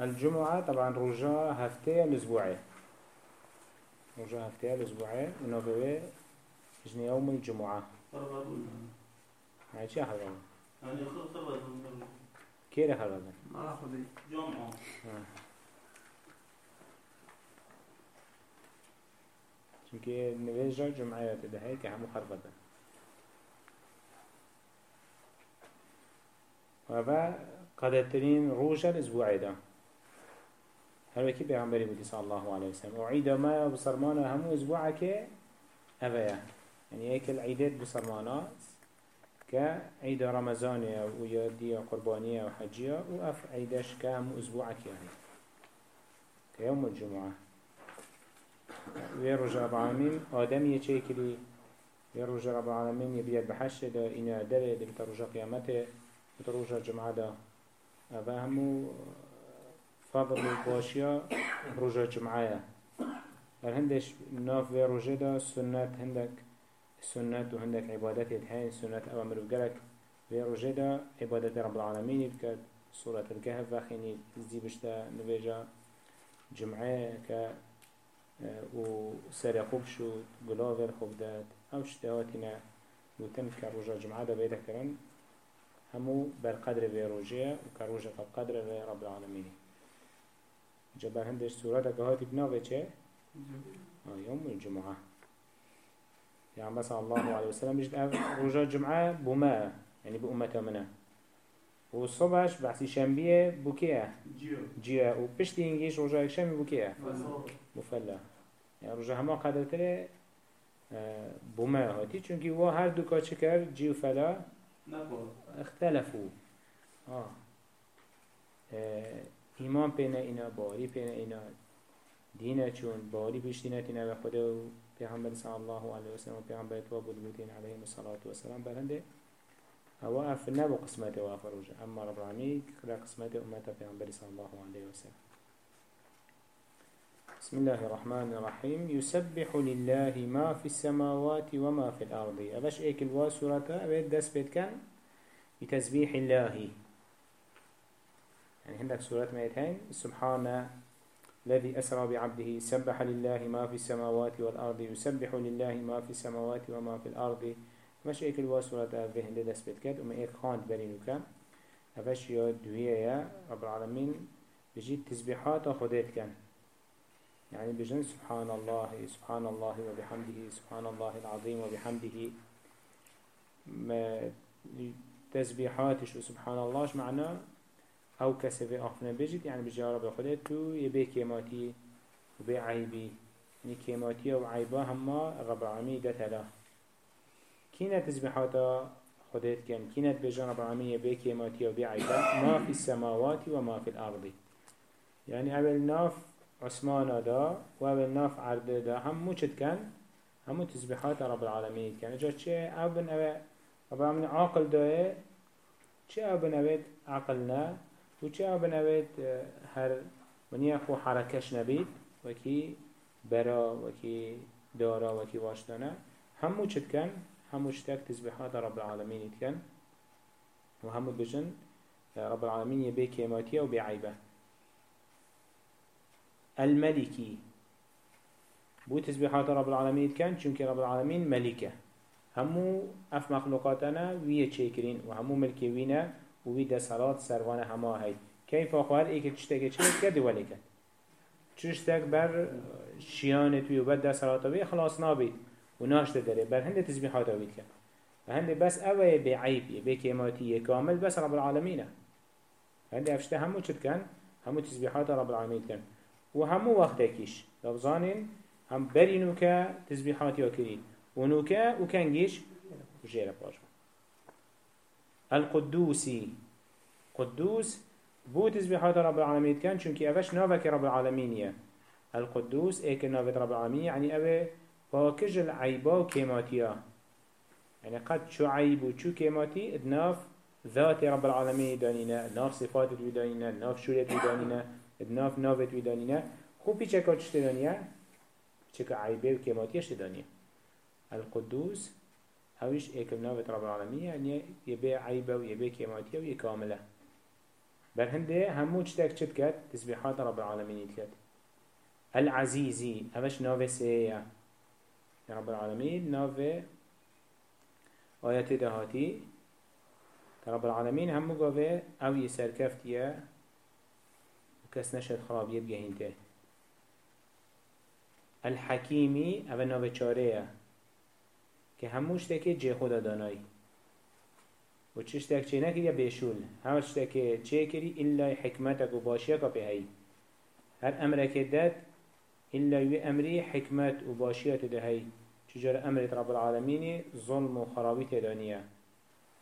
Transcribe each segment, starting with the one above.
الجمعة طبعا رجاء هفته الأسبوعية رجاء هفته الأسبوعية ونوبه جن يوم الجمعة يعني شو هذا؟ يعني خلط كيف هذا؟ ما أخذ جمعة چونکه نویجا جمعه تدهی که همو خربطه و قدرترین روش الأسبوعی ده هر وکی پیغمبری بودی صلی الله علیه وسلم و عید ما بسرمانه همو اسبوعه که اوه. يعني هيك العيدات بسرمانات كعيد رمضان أو يدي قربانية أو حجية وأف عيدش كام أسبوعك يعني كيوم الجمعة. ويرجع رب العالمين آدم يشيكلي ويرجع رب العالمين يبيد بحش دا إنا دره دا قيامته بترجع جمعة دا. أفهمو فضل باشيا رجع جمعة هندش ناف ويرجع دا سنة هندك سنة وهندك عبادات هاي سنة أوامر وقالك ويرجع دا عبادات رب العالمين بكت سورة الكهف وخيني زي بشتا نبيجا جمعة ك و سر خوب شد گلاوه خوب داد أو شتهاتینا گوتن که روژا جمعه دا بیده کرن همو بر قدر به روژه و که روژه قدر رب العالمینی جبر هندش سورة كهاتي بناوه چه؟ يوم الجمعة. يعني بس الله عليه وسلم بجد رجاء الجمعة بما يعني بأمته منه والصبحش بحثي شنبيه بوكيه جيا وبشتي ينجيش رجاء شنبي بوكيه مفلا. يعني رجاء هما قدر تري بما هاتي چونكي هو هر دو كاتشكر جيو فلا؟ اختلفوا آه. آه ایمان پینا اینا باری پینا اینا دینه چون باری بیشتینه تینا به خدا و پیغمبر صلی الله علیه و سلم و پیغمبر تو بود بودین علیه الصلاة والسلام برنده هو اف نبو قسمته وافروجه اما رب العالمين خلا قسمته امته پیغمبر صلی الله علیه و سلم. بسم الله الرحمن الرحيم يسبح لله ما في السماوات وما في الأرض. أبش إيك الوا سورة أبيت دس بيت كان بتسبيح الله يعني عندك سورة ميتين سبحان الذي أسرى بعبده سبح لله ما في السماوات والأرض يسبح لله ما في السماوات وما في الأرض. مش ايك الواسورة في هنده دست بيت كد وما ايك خاند برينوكا أفش يا دوية يا رب العالمين. بجيت تسبيحات خديت كان. يعني بجن سبحان الله سبحان الله وبحمده سبحان الله العظيم وبحمده. ما تسبيحاتش وسبحان الله معناه أو كسبه آخنا بجد يعني بجي رب خديت تو يبي كيماتي وبي عيبي يعني كيماتي وعيبا هما رب العالمين دتلا كينا تسبيحاتا خديت كان كينا بجان رب العالمين يبي كيماتي وبي عيبا ما في السماوات وما في الأرض. يعني أول ناف عثمان دا وأول ناف عرض دا. هم موشت كان همو تسبيحات رب العالمين كان جا چه أو بن أو رب العالمين عاقل داه چه أو بن اوید عقلنا و چه أو بن اوید هر منی خو حرکش نبید وکی برا وکی دارا وکی واشتانا همو چت کن همو شتاك تسبيحات رب العالمين يتكن وهمو بجن رب العالمين يبي كيماتيا وبعيبه الملكي بو تسبيحات رب العالمين يتكن چونك رب العالمين ملكه همو اف مخلوقاتنا ويه چيكرين وهمو ملكي وينا وی دەسەڵات سەروانە هەماهەی کەی فاخواهر ئیکە شتێکە چ کردی ولی چ چشتگ بر شیان توی و دسرات دەسەڵاتەوەی خلاص نابید. و ناشتە دەرێ بەر هەندێک هند کرد. اوه به عیبی. به بێکێماتیە کامل بس رب العالمینه هنده افشته همو چد کن همو تزبیحات رب العالمین کن و هەموو لفظانین هم برینو که نوکە ها کردین و نوکە و کنگیش جیر پاش القدوسي. قدوس بو تسبيحات رب العالمين كان چونك اوش نافك رب العالمين القدوس ايك نافك رب العالمين يعني اوه باكج العيبا كيماتيا يعني قد شو عيب وشو كيماتي ادناف ذات رب العالمين دانينا ادناف صفات دانينا ادناف شورت دانينا ادناف نافت دانينا خو بيچكا چشت دانيا بيچكا عيبه وكيماتيا شت دانيا القدوس هوش ايكل نافت رب العالمين يعني يبي عيبة ويبي كيماتيا ويكاملة. بل هنده همو چتك چت كت تسبيحات رب العالمين كت العزيزي همش ناوه سيئة رب العالمين ناوه آيات دهاتي رب العالمين همو قوه أو يسر كفتيا وكس نشد خرابية بجهنته الحكيمي أو ناوه چاريه که هموش تکه جه خدا دانایی. و چش تک چه نکری بیشول همش تک چه کری الا حکمتك و باشیه که بهی هر أمر که داد الا یو امری حکمت و باشیه تدهی چجور امرت رب العالمین ظلم و خرابی تدانیه.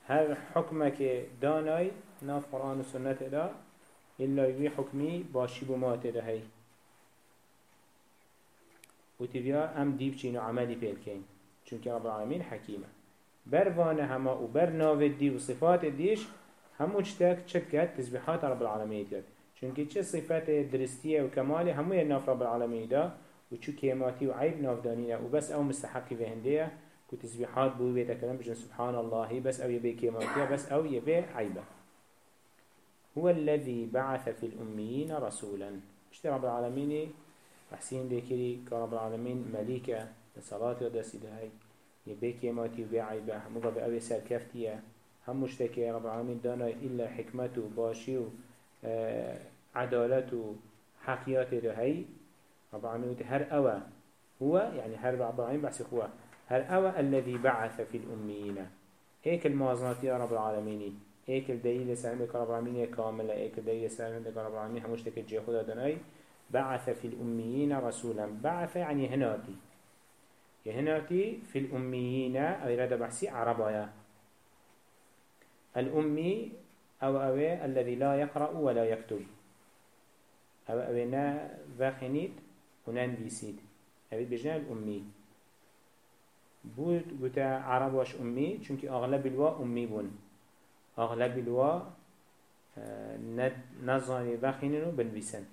هر حکمه که دانای ناف قرآن و سنت دا الا یو حکمی باشی بما تدهی و تبیا ام دیب چین و عملی پیل کن چونکه رب العالمین حکیمه. بر هما و بر ناو دی و صفات دیش همو چتک چت کرد رب العالمین کرد چونکه چه صفات درستیه و کمالی همو ناف رب العالمین دا و چو کیماتی و عیب ناف دانینه و بس أو مستحقی به هنده که تسبیحات بو بیتا کلم بجن سبحان الله بس أو يبي كيماتيا بس أو يبي عيبه هو الذي بعث في الأميين رسولا. اشترى رب العالمين حسين ذكري كرب العالمين مليكة لصلاة ودسي يبي كيماتي وبي عيبه همو قبل أوي سركفتية هم مشتكي رب العالمين. دانا إلا حكمته باشي و آه عدالته حقياته دهي رب العالمين هر أوى هو يعني هر رب العالمين بحث هو. هر أوى الذي بعث في الأميين. هيك الموازنات يا رب العالمين؟ هيك الدليل سعيدك رب العالمين؟ كاملة هيك الدليل سعيدك رب العالمين؟ همشتكي جي خدا دناي. بعث في الأميين رسولا. بعث يعني هناتي هناتي في الأميين أو إرادة بحسي عربايا. الأمي أو أوي الذي لا يقرأ ولا يكتب. أو أوي نا فاخنيت ونان بيسيد أبي بجنا الأمي. بود قلت عرب واش أمي چونك أغلب الوا أمي بون. أغلب الوا نظاني فاخنينو بنبيسن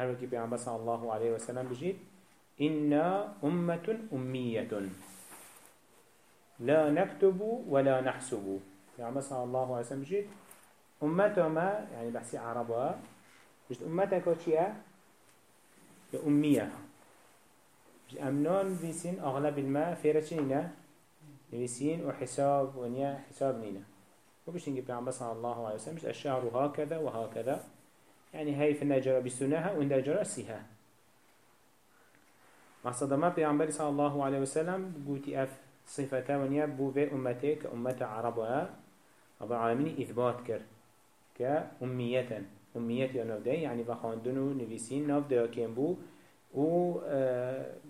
هر وكي بيعمل صلى الله عليه وسلم بجيت إنا أمة أمية. لا نكتب ولا نحسب. بيعمل صلى الله عليه وسلم بجيت أمة ما؟ يعني بحسي عربها بجيت أمتك وشيا أمية أمنون بيسين أغلب الماء فيرا چنينة نبيسين وحساب ونيا حساب نينا وبش نجيب بيعمل صلى الله عليه وسلم الشهر هكذا وهكذا يعني هاي في النجرة بسنها والنجرة سيها. مقصد ما پیامبری صلى الله عليه وسلم قوتي أف صفته ونيا بو في امته كأمة عربها رب العالمين إثبات كر كأمية أمية نافده يعني بخاندنو نفيسين نافده كين بو و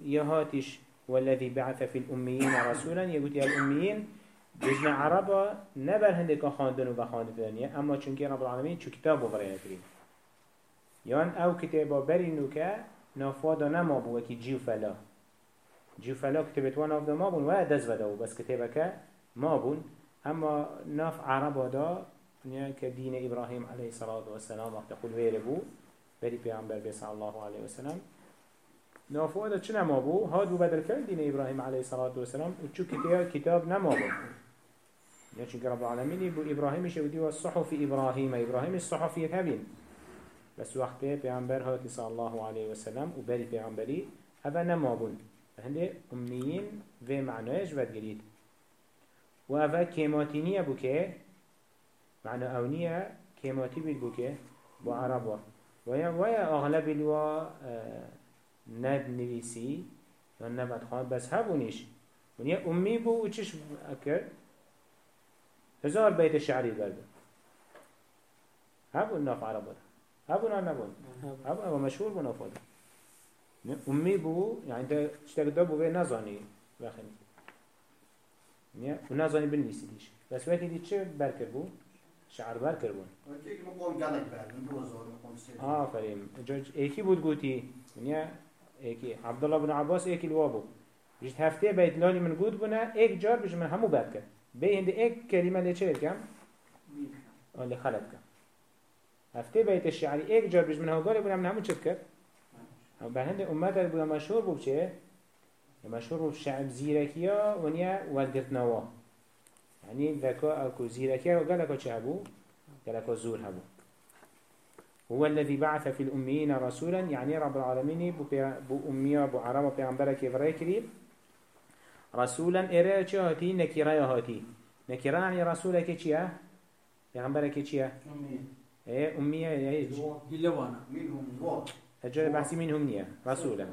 يهاتش والذي بعث في الأميين رسولا يقول يا الأميين جزنا عربا نبر هندك خاندن و بخاندن أما چونكي رب العالمين چو كتاب وغرينا كريم. يان أو كتابا برينو كا نافوادا نما بو وكي جيو فلا. جيو فلا كتبت وان افدا ما بون و دز ودا بس كتابك ما بون. اما ناف عربا دا كدين إبراهيم عليه الصلاة والسلام وقت قل ويربو بري پیغمبر بي الله عليه وسلم نافو هذا چه نما بو؟ هاد بو بدل کرد دين إبراهيم عليه الصلاة والسلام و چو كتاب نما بو. يعني چونك رب العالمين بو إبراهيم شودي والصحف إبراهيم إبراهيم الصحف يتهبين بس وقت پیغمبر هاتی صلی الله علیه و سلم و بری پیغمبری اوه نمابون. هنده امیین و معنایش ود گرید. و اوه کیماتی نیه بو که معنی أو نیه کیماتی بید بو که بو عربا و یا اغلب الوا ند نویسی یا نبد خواه بس هبونیش ونیا امی بو و چش اکر هزار بیت شعری برده. هبون ناف عربا ده هبون ولا نبون هبون مشهور بنا فاضل أمي بو يعني أنت اشتغل ده بو بيه نزاني بخني نه و نزانی بنویسیدیش بس وقتی دید چه برکر بو؟ شعر برکر بون آفرین. جاج ایکی بود گوتی. نه ایکی. عبدالله بن عباس ایکی لوا بو. جد هفته بیت لالی من گوت بونه ایک جار بج من همو برکر به هنده ایک کلمه لیچه کم؟ آلی خلط کم. هفته بيت الشعري ايك جار بيج من هاو قال يقول همون چه بكر بهند امت بودا مشهور بو بچه مشهور بو شعب زيركيا ونيا والقرتنوا يعني ذكاء أو زيركي وقالك چه هبو؟ قالك زور هبو. هو الذي بعث في الأميين رسولا يعني رب العالمين بو أمية بو عرب بيغمبرك يفريكري رسولا إرى چه هاتي نكرا هاتي نكرا يعني رسولك چيه بيغمبرك چيه إيه أمية إيه هلوانا منهم و هجر بحثي منهم نية رسولا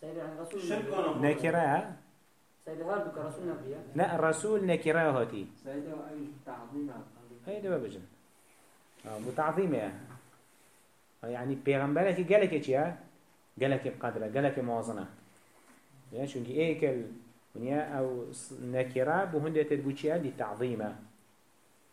سيد يعني رسول شركنا نكرا سيد هاردك رسول نبيه لا الرسول نكرا هاتي سيدة أي تعظيم هاي دوا بجن بتعظيم يا يعني پیغمبرك قالك چيا قالك بقدره قالك موازنه يعني كي ايكل ونيا أو نكرا بهند تدبو چيا لتعظيمه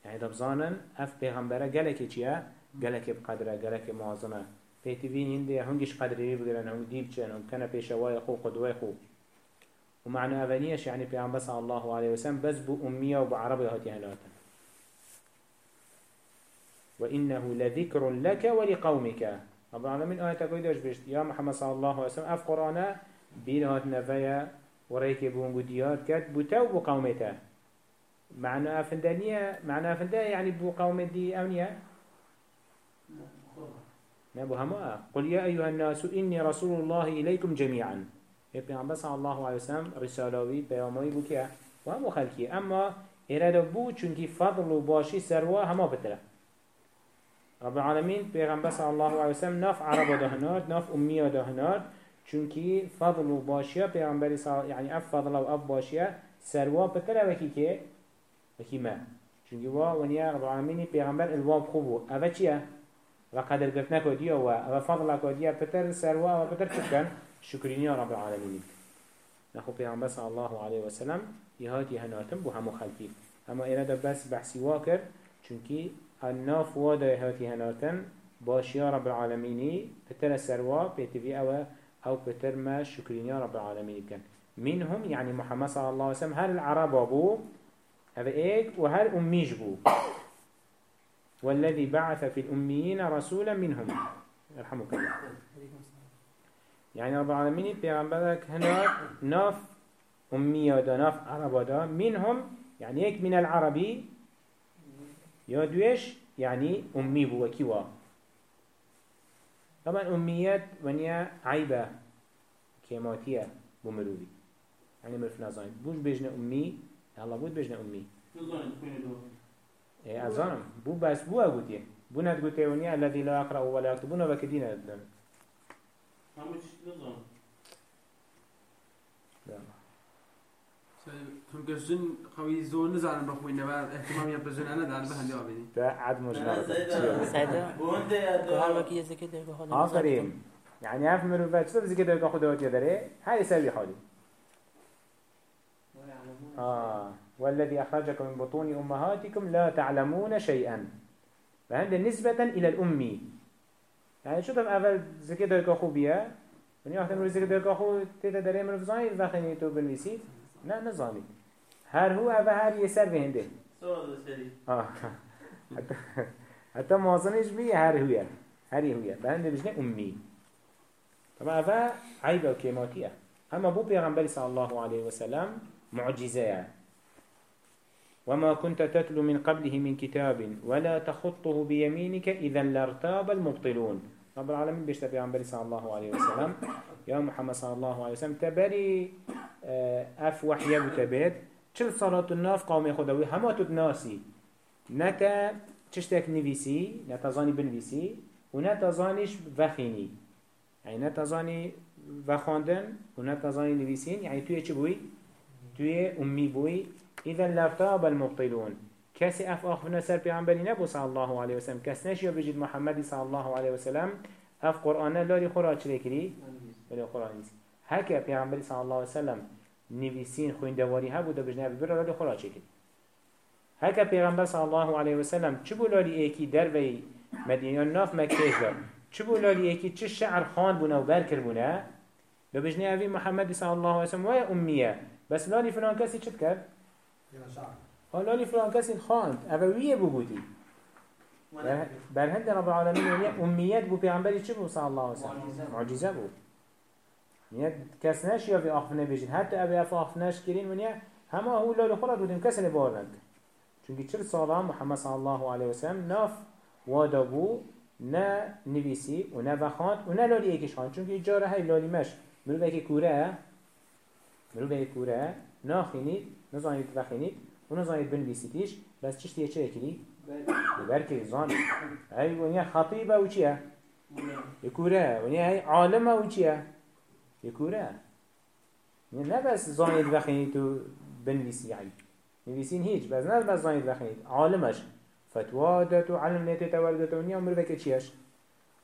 يعني دبزانن اف پیغمبره قالك چيا قالك بقدره قالك موازنه. پیتوین هنده هنگش قدری بگیرن هنگ دیب چن هم کنه پیشوای خو قدوه خو. ومعنى أبنيش يعني بيعم صلى الله عليه وسلم بس بو أمية وبو عربي هاتي هلاتا وإنه لذكر لك ولقومك رب العالمين آية قيدش بشت يا محمد صلى الله عليه وسلم أف قرآن بين هات نفايا وريك بون قديات كات بوتاو بو قومته معنى أفندانية معنى أفندانية يعني بو قوم دي أونية نبو هما قل يا أيها الناس إني رسول الله إليكم جميعا. يبقى صلى الله عليه وسلم رسالوي بياموي بو كيا وهم خلقي أما إرادة بو چونكي فضل وباشي سروا هما بتره رب العالمين پیغمبر صلى الله عليه وسلم ناف عرب دهنات ناف أمية دهنات چونكي فضل و باشيا پیغمبر صلى يعني اف فضل و اف باشيا سروا بتلا وكي كي وكي ما چونكي وا ونيا رب العالمين پیغمبر الواب خوبو اوه چيه و قدر گرتنا کدیا و اوه فضل کدیا پتر سروا و پتر چکن شكرين رب العالمين نخو پیغمبر صلى الله عليه وسلم يهاتي هناتم بو همو خلقي اما إرادا بس بحثي واكر چونكي الناف وادا هاتي هناتن باش يا رب العالمين بتر سروا بيتفي أو أو بتر ما شكرين يا رب العالمين كان منهم يعني محمد صلى الله عليه وسلم هل العرب أبو هذا إيك وهل أميج بو. والذي بعث في الأميين رسولا منهم. يرحمك الله. يعني رب العالمين بيغمبرك هنا ناف أمية دا ناف عرب دا منهم يعني هيك من العربي. يا دويش يعني أمي بو وكيوا. طبعا أميات ونيا عيبة كيماتية بمروبي يعني مرف نظام بوش بيجنا أمي الله بود بيجنا أمي إيه أظنم بو بس بو أقولي بو نتقولي ونيا الذي لا يقرأ ولا يكتبون همش نظام هم كجن قوي زون نزعل بخوي نبار اهتمام يبزن أنا دار بهندي أبدي ده عد مجمرة سيدة وانت يا قال لك يزكي ده قال آفرين يعني هف مروفات شو بزي كده يقول خدوات يدري هاي يسوي حالي آه. والذي أخرجكم من بطون أمهاتكم لا تعلمون شيئا. فهذا نسبة إلى الأمي يعني شو تم أول زكي ده خوبيا من يحتمل مرو زكي ده خو تيتا دري مرو فزاني وقتني تو بالنسيت لا نظامي هر هو أول هر يسر بهنده آه. حتى حتى موازنش بيه هر هو هر هو بهنده بجنة أمي. طبعا أفا عيبة وكيماتية أما بو بيغنبري صلى الله عليه وسلم معجزة يعني. وما كنت تتلو من قبله من كتاب ولا تخطه بيمينك إذا لارتاب المبطلون. رب العالمين بيشتا بيغنبري صلى الله عليه وسلم. يا محمد صلى الله عليه وسلم. تبري آه، أف وحيا بتبيت چل صلاة الناف قوم خدوي هما تتناسي نتا تشتك نفيسي نتظاني بنفيسي ونتظانيش وخيني. يعني نتظاني وخاندن ونتظاني نفيسين. يعني توي چه بوي؟ توي أمي بوي إذا لارتاب المبطلون. كسي أف أخفنا سر بيعنبري نبو صلى الله عليه وسلم كس نشيو بجد محمد صلى الله عليه وسلم أف قرآن لا لي خراج لكري ولا قرآن نيسي هكا بيعنبري صلى الله عليه وسلم نویسین خویندواری ها بود و بجنه ببر لالی خورا چکید هکا پیغمبر صلی الله علیه و سلم چه بو لالی ایکی در وی مدینه ناف مکه دار چه بو لالی ایکی چه شعر خان بونه و برکر بونه و بجنه اوی محمد صلی الله علیه و سلم وای امیه بس لالی فلان کسی چه کرد؟ ها لالی فلان کسی خاند اویه بو بودی. بر هند رب العالمین امیت بو پیغمبری چه بو؟ صلی الله علیه و سلم معجزه بو نیا کس نش یا في آخفنه بيجين حتى أبي أف آخفنهش كرين ونیا هما هو لا لخلط ودن كسن بارند چونكي چر صلاة محمد صلى الله عليه وسلم ناف وادا بو نا نویسی و نه بخاند و نه لالی ایکش خاند چون که جاره های لالی مش. مرو به که کوره. مرو به کوره ناخینید نزانید بخینید و نزانید بنویسیدیش بس چشتیه چه کلی؟ برکه زان هی ونیا خطیبه و چیه؟ يكورا ونيا هاي عالمة وچيا يكورا نه بس بخيني تو بنويسي يعني نويسين هيج بس نه بس زانيد بخيني عالمش فتوا داتو علم نتي تولدتو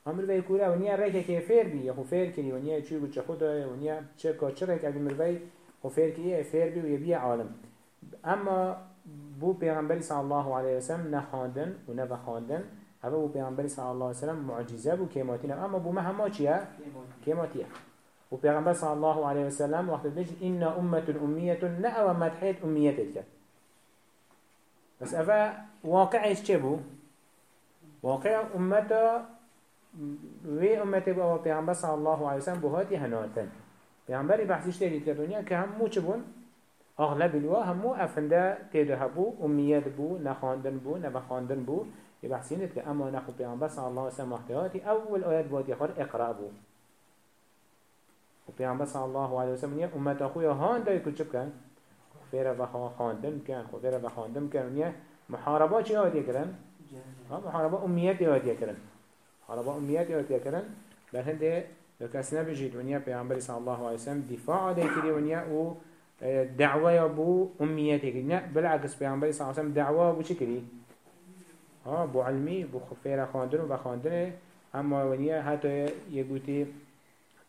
ونيا عمر بك چيش عمر بك كورا ونيا ريكا كي فير بي يخو فير كي ونيا چو بچ خدا ونيا چكا چرك اگه مر بي خو فير كي فير بي ويبي عالم اما بو پیغمبر صلی الله علیه وسلم نخاندن و نبخاندن هذا بو پیغمبر صلی الله علیه وسلم معجزه بو کیماتینا اما بو مهما چیه؟ کیماتیه و پیغمبر صلی الله علیه وسلم وقت بيجي إن أمة أمية نأوى مدحيت أميتك بس أفا واقعش چه بو؟ واقع أمتا وی امت با پیغمبر صلی الله علیه وسلم بو هاتی هناتن. پیغمبری بحثیش تیدید که دنیا که همو چه بون؟ آغلب الوا همو افنده تیده هبو امیت بو نخاندن بو نبخاندن بو. يبحثين که اما نخو پیغمبر صلی الله علیه وسلم وقتهاتی اول آیت بود یخار اقرأ بو. و پیغمبر صلی الله علیه وسلم نیه امت اخویا هان دای کل چپ کن؟ فیره و خواندن کن خو فیره و خواندن کن. نیه محاربا چی آیتی کرن؟ محاربا امیتی آیتی کرن محاربا امیتی آیتی کرن بر هنده لو کسی نبجید ونیا پیغمبر صلی الله علیه وسلم دفاع ده کری ونیا أو دعوه بو امیتی کری نه بالعکس پیغمبر صلی الله علیه وسلم دعوه بو کری؟ ها بو علمي بو خفيرة خواندن و بخواندن اما ونيا حتى يقولي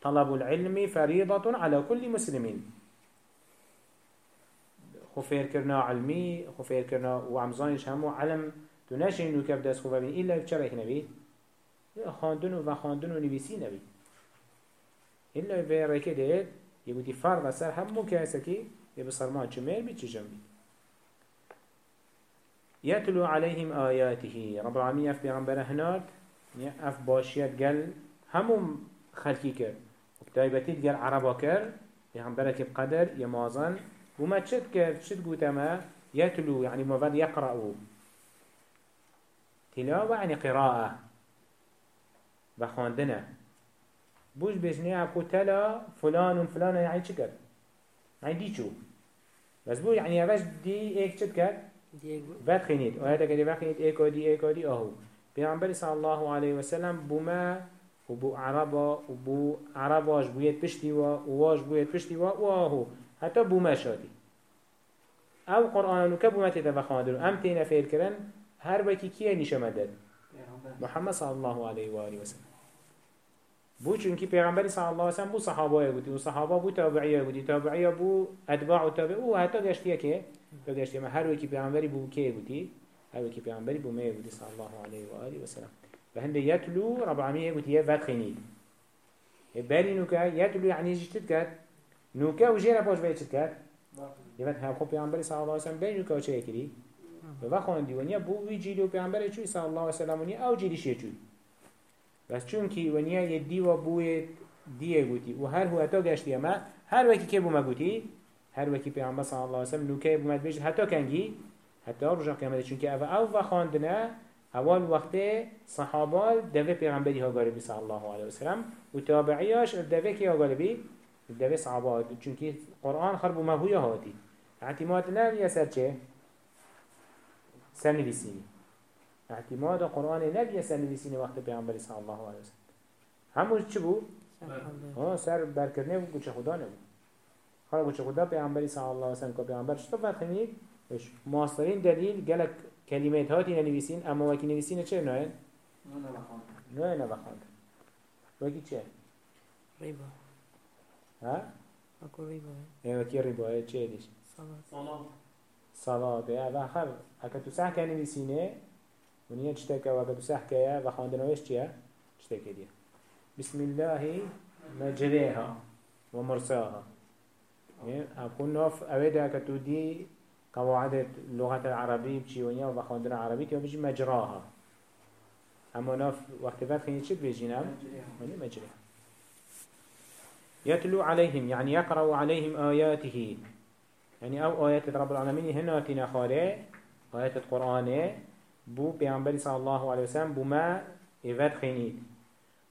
طلب العلم فريضة على كل مسلمين خفير كرنا علمي خفير كرنا وعمزانش همو علم تناشي انو كيف دست خفا بين إلا بچرك نبي خواندن و بخواندن و نبيسي نبي إلا في ركي ديت يقولي فرض سر همو كاسكي يبصرمان چمير بي چجم بي يتلو عليهم آياته رب العالمين اف بيغمبر هناك اف باشيت قال همم خلقي كر وكتايبتيت قال عربا كر بيغمبرك بقدر يمازن وما تشد كر تشد قوتما يتلو يعني مفاد يقرأ تلاوة يعني قراءة. بخواندنا بوش بجنيه اكو تلا فلان فلان يعني چكر يعني دي شو بس بو يعني اوش دي ايك چد كر بعد خينيت آيات كده بعد خينيت إيه كودي إيه كودي أهو. پیامبر صلى الله عليه وسلم بما وبو عربا وبو عرباش بويت بشتي و واش بويت بشتي و واهو حتى بما شادي أو قرآن نكب ما تتبخاندر ام تينا فير كرن هر بكي كيه نشمدد محمد صلى الله عليه وآله وسلم بو چونکی پیغمبری صلی الله علیه و سلم بو صحابه بودی و صحابه بو تابعیه بودی تابعیه بو اتباع و تابع. و حتی گشتیه که تو گشتیه ما هر وکی پیغمبری بو که بودی هر وکی پیغمبری بو می بودی صلی الله علیه و آله و سلم. و هنده یتلو رب العالمین بودی یه ود خینید بری نوکا یتلو یعنی جشتت و جیره باش بیچت کرد؟ یه هم خوب پیغمبری صلی الله علیه و سلم بری نوکا چه کری؟ و خواندی ونیا بو وی جیلو پیغمبری چوی صلی الله علیه و سلم ونیا أو چوی. بس چونکی ونیا یه دیوا بوی دیه گوتی و هر هو اتا گشتی اما هر وکی که بوما گوتی هر وکی پیامبر صلی الله علیه و سلم نوکه بومد بیشت حتی کنگی حتی رجع قیامت چونکه أو أو خواندنه اول وقت صحابال دوه پیغمبری ها گاربی صلی الله علیه و سلم و تابعیاش دوه کی ها گاربی دوه صحابات چونکه قرآن خرب ما هویا هاتی. اعتماد نه یا سر چه؟ اعتماد قرآن نبی سر نویسین وقت پیامبر صلی الله علیه وسلم همون چی بود؟ ها سر برکرنه بود گوچه خدا نبود حالا گوچه خدا پیامبر صلی الله علیه وسلم که پیامبر چطور فهمید؟ ماسترین دلیل گلک کلمات هاتی نویسین اما وکی نویسین چه نه؟ نه نه بخواند وکی چه؟ ریبا ها؟ اکو ریبا وکی ریبا چه دیش؟ صلاة صلاة به آخر اگه تو سه که نویسینه چته که وقت سح که و خواندنوش چیه؟ چته که دیه بسم الله مجريها ومرساها أكون نوف أودا كتودي قواعد اللغة العربية بشيونيا وبخاندنا عربية تيو بيجي مجراها أما نوف وقت فات خيني چه بيجينا وني مجريها يتلو عليهم يعني يقرأ عليهم آياته يعني أو آيات رب العالمين هنا تنخاره آيات القرآن بو بيعنبري صلى الله عليه وسلم بما إفاد خينيد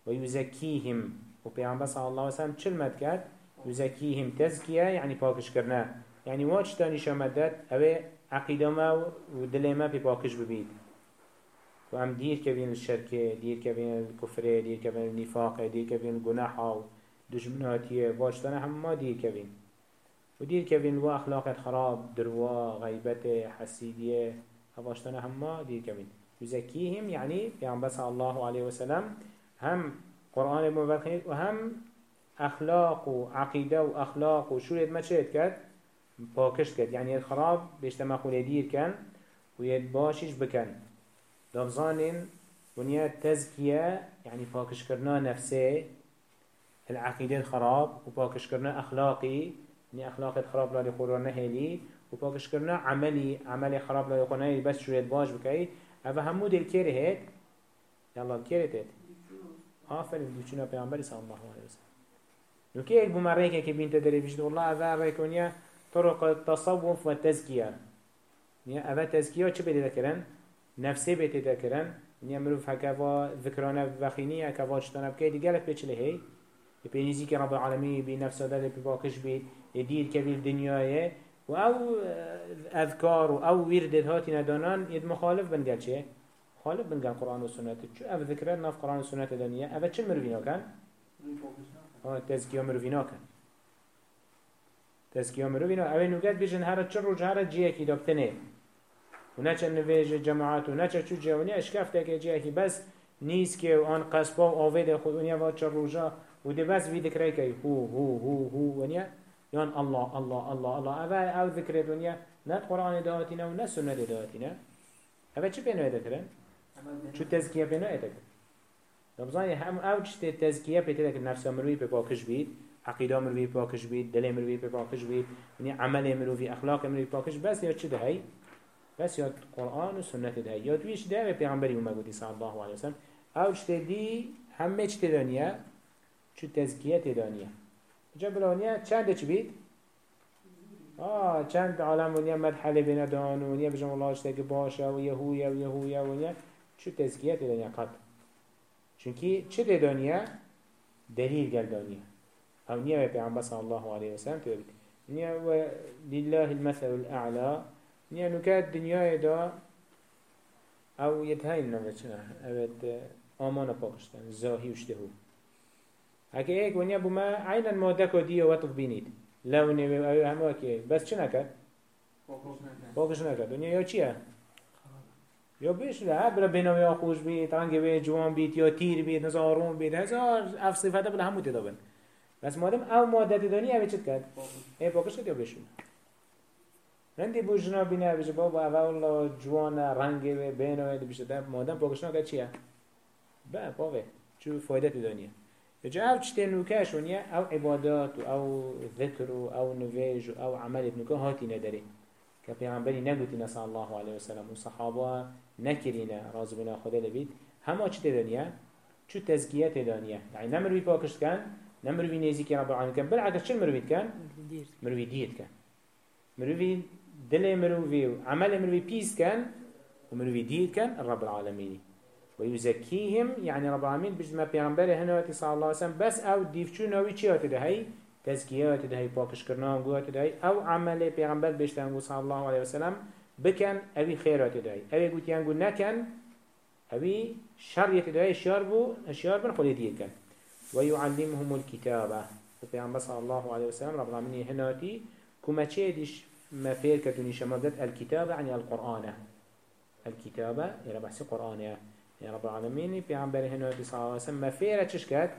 ويزكيهم وبيعنبر صلى الله عليه وسلم چل كات يزكيهم تزكية يعني باكش كرنا يعني واج تاني شامدات أوي عقيدة ما ودل ما في باكش ببيت وهم دير كبين الشركة دير كبين الكفر دير كبين النفاق دير كبين الجناح دشمناتية واج تاني هم ما دير كبين ودير كبين وأخلاق خراب دروا غيبته حسيدية هواشتنا هما دير كبين يزكيهم يعني يعني بس الله عليه وسلم هم قرآن مبارك وهم أخلاق وعقيدة وأخلاق وشورة ما شهد كد باكشت كد يعني الخراب بيجتمع دير كان ويد باشش بكن دفظانين ونيا تزكية يعني باكش كرنا نفسه العقيدة الخراب وباكش كرنا أخلاقي يعني أخلاق الخراب لا يخورنا وباكش كرنا عملي عملي خراب لا يخورنا بس شورة باش بكي أفا همو دل كيري هيت يلا كيري تيت آفرين دوچنا پیامبری صلی الله علیه وسلم نو كي اك بمريكا كي بنت دري بيجد والله أفا ريكونيا طرق التصوف والتزكية نيا أفا تزكية چه بده ذكرن؟ نفسي بده ذكرن نيا مروف ذكرانا بخينية هكذا اجتنب كي دي قالت بيچ لهي يبينيزي كي رب العالمين بنفسه ده بباكش بيت يدير كبير دنيايه و أو اذكار و أو ورد هاتي ندانان يد مخالف بنگل چه؟ مخالف بنگل قرآن و سنت. چو أو ذكرت ناف قرآن و سنت دنيا أو چه مروفينا كان؟ آه تزكيه مروفينا كان تزكيه مروفينا أو نوگت بيجن هر چه روج هر جيه کی دابتنه و نچه نویج جماعت و نچه چو جوانی اشکفته که جيه کی بس نیز که آن قصبا آوید خود ونیا و چه روجا و ده بس وی ذكره که هو هو هو هو ونیا يان الله الله الله الله. أبا أو ذكر الدنيا نت قرآن دهاتنا ونا سنة دهاتنا أبا چه بينو يدكرن؟ شو تزكية بينو يدكرن رمضان هم أو چه تزكية بيتدك النفس مروي بباكش بيت عقيدة مروي بباكش بيت دل مروي بباكش بيت يعني عمل مروي أخلاق مروي بباكش بس يا چه دهي بس يا قرآن وسنة دهي يا تويش ده بيغمبري وما قدي صلى الله عليه وسلم أو چه دي همه چه دنيا شو تزكية دنيا جبلانيا چند چ بيت آه چند عالم ونیا مرحله بین دان ونیا بجم الله اشتاق باشا و یهویا و یهویا ونیا چو تزکیه دنیا قد؟ چونکی چه دنیا؟ دلیل گل دنیا. او نیا و پیغمبر صلی الله علیه وسلم تو بید. نیا و لله المثل الاعلى نیا نکات دنیا دا او يتهين نمچنا اوت آمان پاکشتن. زاهی وشتهو هكا ايك ونيا بما عينا المادة كودية وطف بينيد لوني و أو همه که بس چه نکرد؟ باقش نکرد دنیا یا چیه؟ یا بیش نه برا بینام یا خوش بید رنگ بید جوان بید یا تیر بید نزارون بید هزار اف صفته بلا همو تدابن بس مادم أو مادت دانی اوه چت کرد؟ ای باقش کرد یا بشون نندی بو جنا بینه بشه بابا اول جوان رنگ بینام بشه مادم باقش نکرد چیه؟ با باقه چو فایده دنیا جا أو نوكاش ونيا أو عبادات أو ذكر أو نفيج أو عمل ابنكو هاتي ندري كبيغمبري نقوتنا صلى الله عليه وسلم وصحابه نكرنا رازبنا خدا لبيت هما چه دنيا چو تزكية دنيا يعني نمروي باكشت كان نمروي نيزيكي رب العالمين كان بالعكس شو مروي كان مروي ديت كان مروي دل مروي عمل مروي بيس كان ومروي ديت كان الرب العالمين ويزكيهم يعني رب العالمين بجد ما بيغمبر هنا صلى الله عليه وسلم بس أو ديفچو نوي چي هاته هي تزكية هاته هي باكش کرنا هم هاته هي أو عمل بيغمبر بيشتنگو صلى الله عليه وسلم بكن اوي خير هاته هي اوي قوت ينگو نكن اوي شر ده هي شر بو شر بن خلي ديه كن ويعلمهم الكتابة وبيغمبر صلى الله عليه وسلم رب العالمين هنا تي كما ديش ما فير كتوني الكتابة يعني القرآن. الكتابة يعني بحث قرآن يا رب العالمين في عم بره هنا صلى الله عليه وسلم ما فيرا تشكت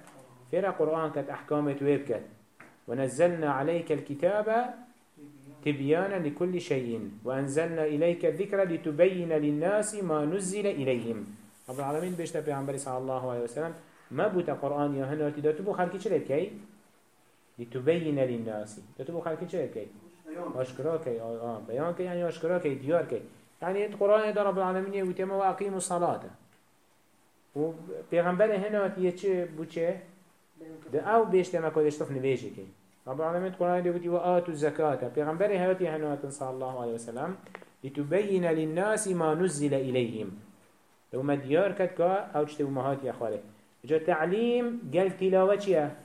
فيرا قرآن كت أحكام تويب كت ونزلنا عليك الكتاب تبيانا لكل شيء وأنزلنا إليك الذكر لتبين للناس ما نزل إليهم. رب العالمين بيشتا في عم صلى الله عليه وسلم. ما بوتا قرآن يا هنا تدتبو خلقي چلت كي؟ لتبين للناس. تدتبو خلقي چلت كي؟ أشكرا كي آه بيان كي يعني أشكرا كي ديار كي. يعني القرآن ده رب العالمين يوتيما وأقيموا الصلاة. و پیغمبر هنات یه چه بو چه؟ ده آو بیشتر ما کدش تف نویجه که. رب العالمين قرآن دي وآتوا الزكاة پیغمبر هاتي هنوات صلى الله عليه وسلم لتبين للناس ما نزل إليهم لو ما ديار كتكا أو تشتبه مهات يا خالي جا تعليم قال تلاوة چيه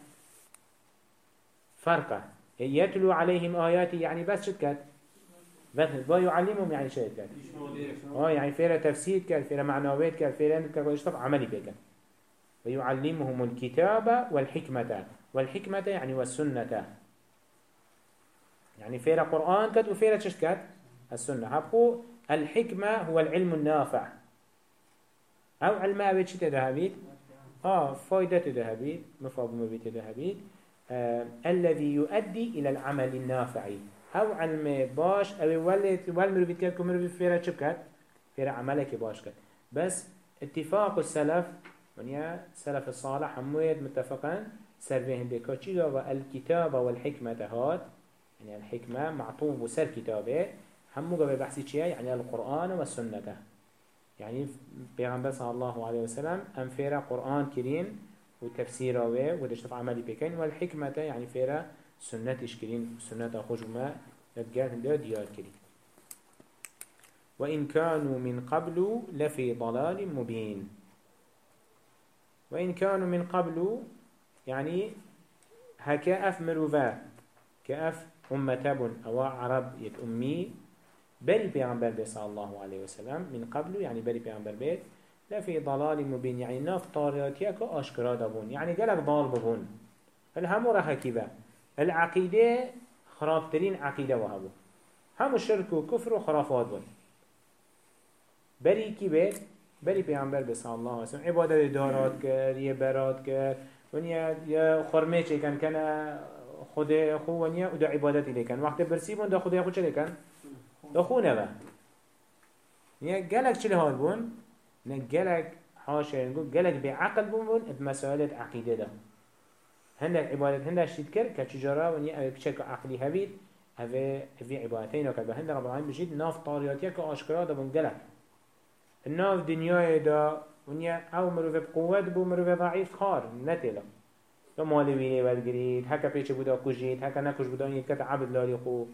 فرقه. يتلو عليهم آياتي يعني بس شد كات بس يعلمهم يعني شد كات آه يعني فيرا تفسير كات فيرا معنويات كات فيرا كات عملي بيكات ويعلمهم الكتاب والحكمة. والحكمة يعني والسنة. يعني فيرا قرآن كات وفيرا كات السنة. هبقو الحكمة هو العلم النافع. أو علم أبيت شتى ذهبيت آه فايدة ذهبيت مفهوم بيت ذهبيت آه الذي يؤدي إلى العمل النافع. أو علم باش أو ولد والمرو بيتكلم كمرو فيرا شبكت فيرا عملك باش كت بس اتفاق السلف ونيا سلف الصالح همويد متفقا سرفين بكوتشيغا والكتاب والحكمة هات يعني الحكمة معطوب وسر كتابه همو قبل بحثي چيه يعني القرآن والسنة يعني بيغمبر صلى الله عليه وسلم أم فيرا قرآن كريم وتفسيره ودشتف عملي بكين والحكمة يعني فيرا سنة إشكرين سنة أخوش ما يتقال هنده ديار كريم. وإن كانوا من قبل لفي ضلال مبين. وإن كانوا من قبل يعني هكا أف مروفا كأف أمتاب أو عرب يت أمي بري بيغمبر بي صلى الله عليه وسلم من قبل يعني بري بيغمبر بيت لفي ضلال مبين يعني ناف طارياتيك أشكرا دابون يعني قالك ضال ببون الهمو راه كيبا العقيدة خرابترين عقيدة وهبو همو شرك وكفر وخرافات بون بري كيبت بري پیغمبر بس الله عليه وسلم عبادت دارات كر يه برات كر ونیا یا خرمه چه کن کن خود خو ونیا و دا عبادت لیکن وقت برسی بون دا خود چه لیکن دا خو نوا نیا گلک چه لحال بون؟ نه گلک حاشا گلک بعقل بون بون ات مسائلت عقیده دا. هندك عبادت هندك شيت كر كتجارة وني أو بشكل عقلي هبيت هذا في عبادتين وكذا هندك رب العالمين بجد ناف طارياتيا كأشكرا دا بنجلك الناف دنيا دا ونيا أو مروف بقوة بو مروف ضعيف خار نتلا تو مالی وینه ود گرید پیچ بودا کجید هکا نکش بودا یکت عبد لالی خو.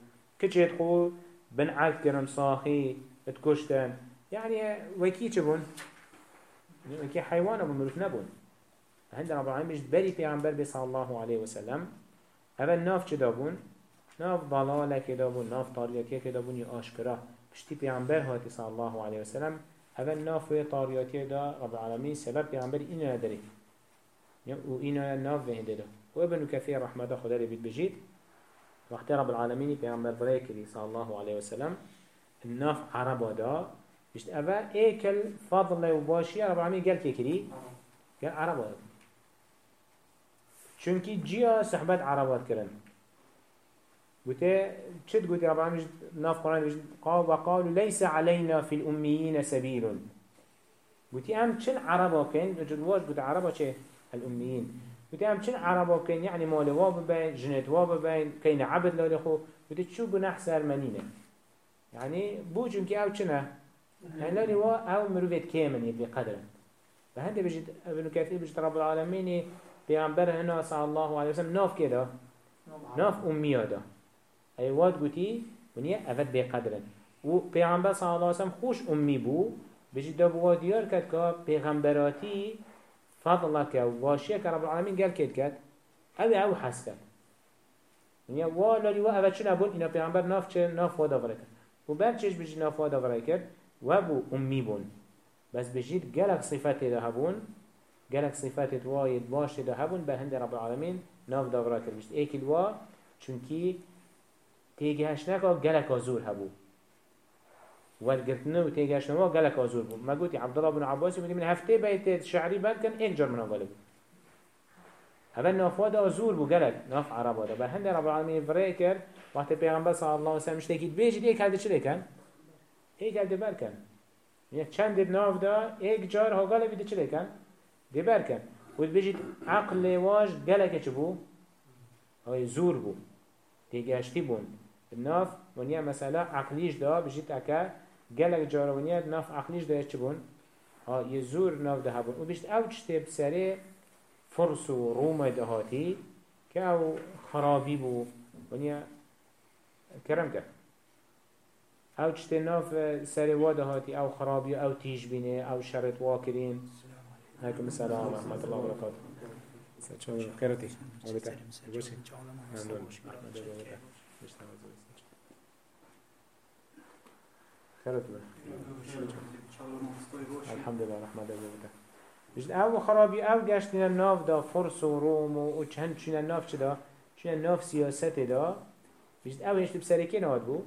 کچید خو؟ بن عاد کرن صاخي اتكشتن يعني وكي چبون وكي حيوان ابو مروف نبون. هند رب العالمين بري پیغمبر بي صلى الله عليه وسلم. اول ناف چه دابون؟ ناف ضلاله که دابون ناف طاریاتی که دابون یا آشکرا. پشتی پیغمبر هاتی صلى الله عليه وسلم. اول ناف و طاریاتی دا رب العالمين سبب پیغمبر اینو نداری. و اینو ناف به هنده دا. و كثير رحمه خدا لی بید بجید. وقت رب العالمين پیغمبر برای کری صلى الله عليه وسلم الناف عربا دا. بشت اول ايكل فضل و باشی رب العالمين قال كي كري قال عربا دا. چونکی جیا صحبت عربات کرن. قلت چد قلت رب العالمين ناف قرآن قال وقالوا ليس علينا في الأميين سبيل قلت أم چن عربا كن وجد واش قلت عربا چه؟ الأميين قلت أم چن عربا كن يعني مال واب بين جنت واب بين كين عبد لا خو. قلت شو بنحسر منينه يعني بو چونكي أو چنه؟ يعني لاني وا أو مروفيت كامن يبي قدره فهند بجد ابن كثير بجد رب العالمين پیامبر هنا صلی الله علیه وسلم ناف که دا ناف امیا دا ای واد گوتی ونیا اول بقدرن و پیامبر صلی الله علیه وسلم خوش امی بو بجی بوا دیار کد که پیغمبراتی فضل که و واشیه که رب العالمین گل کد کد أو أو حس کد ونیا والا لی و اول چه نبون اینا پیغمبر ناف چه؟ ناف وادا ورکد و بعد چش بجی ناف وادا ورکد و بو امی بون. بس بجید گلک صفت ده هبون. جالك صفات وايد باش ده هبون به هند رب العالمين ناف داورا كربشت ايك الوا چونكي تيجهش نكا جالك ازور هبو والقرتنو تيجهش نوا جالك ازور بو ما قلت عبد الله بن عباس يقول من هفته بيت شعري بل كان ايك جر من غالب هذا ناف وادا ازور بو جالك ناف عرب وادا به هند رب العالمين فريكر وقت پیغمبر صلى الله عليه وسلم مشتكي بيجي ايك هذا چه كان ايك هذا بركن يعني چند ناف دا ايك جار ها غالب ده چه كان دبر کن و بجید عقل واج گلک چه بو؟ های زور بو. تیگهشتی بون. ناف ونیا مثلا عقلیش دا بجید اکا گلک جارونیت ناف عقلیش دا چه بون؟ ها یه زور ناف ده بون. و بجید أو چطه بسره فرس و روم دهاتی که كأو خرابي بو. ونيا كرم كر أو چشتی ناف سر واده هاتی أو خرابی أو تیج بینه أو شرط واکرین هاكم السلام ورحمة الله وبركاته. سأتشوف كرتي وبتاع بوشي ممنون خيرت الحمد لله رحمة الله وبركاته. بجد أو خرابي أو گشتنا الناف دا فرس و روم و چند چون الناف چه دا؟ چون الناف سیاست دا. بجد أو يشتب سركي نهاد بو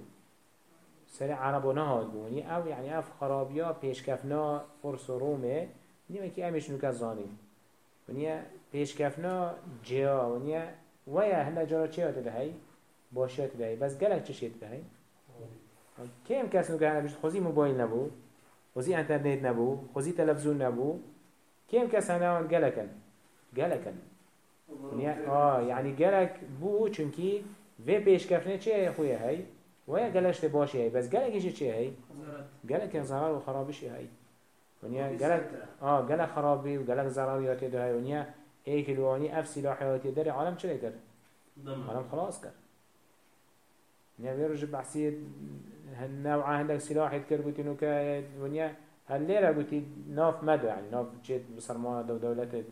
سر عربو نهاد بو أو يعني اف خرابيا پیشکفنا فرس و نیمەکی زانی، ونیا پیش کفنا جیا ونیە وایە هەندە بهی؟ بس گلک باشێت شید بهی؟ که چشێت کس نوکا کەس بشت خوزی موبایل نەبوو خۆزی ئەتەرنێت نەبوو خۆزی تەلەفزون کس کێم کەس گلکن؟ ونیا آه یعنی گلک بو چونکی وی وێ پێشکەفنێ چێ خویە هەی ویا گلشت باشی هەی بس گەلێکیشی چێ هەی گلکن زارار و خرابش هی. ونیا گلک آه گلک خرابی و گلک ضرریاتی ده ونیا ای کلوانی اف سلاحیاتی داره عالم چه کرد؟ عالم خلاص کرد ونیا ویروش بحثی نوعا هندك سلاح يذكر قلت انه ك ونيا هالليلة قلت ناف مدى يعني ناف جيت بصرمانة دو دولت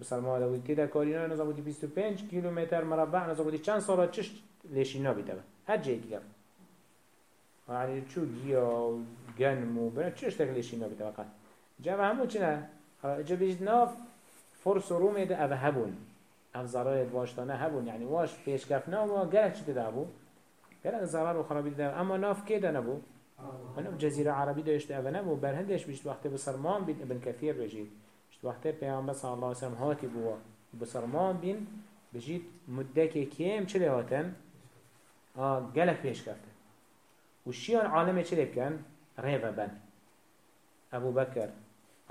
بصرمانة قلت كده كارينا نظام قلت 25 كيلومتر مربع نظام قلت چند سالة چش ليشي نابي تبا هر جيت كيف؟ يعني شو جيا جنم و بنا چش تك ليشي نابي تبا قد جمع همو چنه جا بيجد ناف فرس و رومي ده اوه هبون. اف ضرر واشتانه هبون. يعني واش پیش کفنا و گلک چی ده هبو؟ گلک ضرر و خرابی ده اما ناف که ده نبو. وناف جزيرة عربي ده يشت اوه نبو. برهندش بيشت وقت بسرمان بين ابن كثير بجيد بيشت وقت پیامبر صلى الله عليه وسلم هاتي بوا. بسرمان بين بجيد مدك كيم چلي هاتن؟ آه گلک پیش کفته و شیان عالمه چلي بکن؟ ابو بكر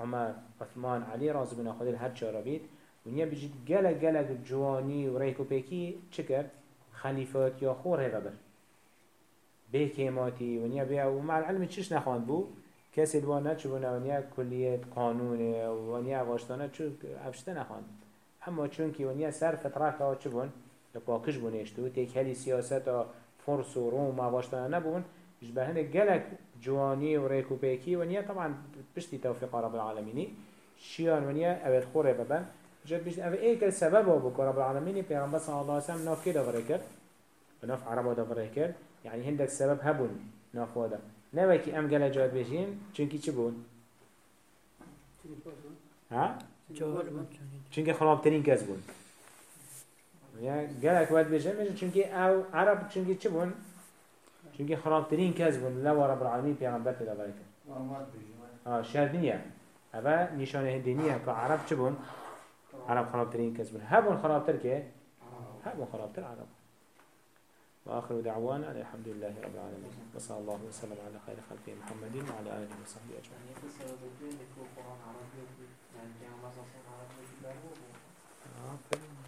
عمر عثمان علي راز بن خالد هر چارا بید. ونیا بجید گلک گلک جوانی و ریکو پیکی چکر خلیفات یا خور هیوه بر به کیماتی ونیا بیا و مع العلم چش نخواند بو کسی دوانه چو بنا ونیا کلیت قانونه ونیا واشتانه چو افشته نخواند اما چون که ونیا سر فتره که چو بون؟ لپاکش بونشتو تیک هلی سیاست فرس و روم واشتانه نبون. مش بهنه گلک جوانی و ریکو پیکی ونیا طبعا بشتي توفيق رب العالمين شيان ونيا أبد خورة ببن جد بيش أبد إيه كل سبب هو بك رب العالمين بيغمبر صلى الله عليه وسلم ناف كده فريكر وناف عربه ده فريكر يعني هندك سبب هبون ناف هذا نوكي أم جل جاد بيجين چونكي چه بون ها؟ چونكي خراب ترين كز بون گلک وقت بيجين بيجين چونكي أو عرب چونكي چه بون چونكي خراب ترين كز بون لو رب العالمين بيغمبر ده فريكر آه شهر دنيا هذا نشانه هندينية كعرب شبون عرب خرابترين كسبون هبون خرابتر كه هبون خرابتر عرب. وآخر دعوانا الحمد لله رب العالمين وصلى الله وسلم على خير خلقه محمد وعلى آله وصحبه أجمعين آه.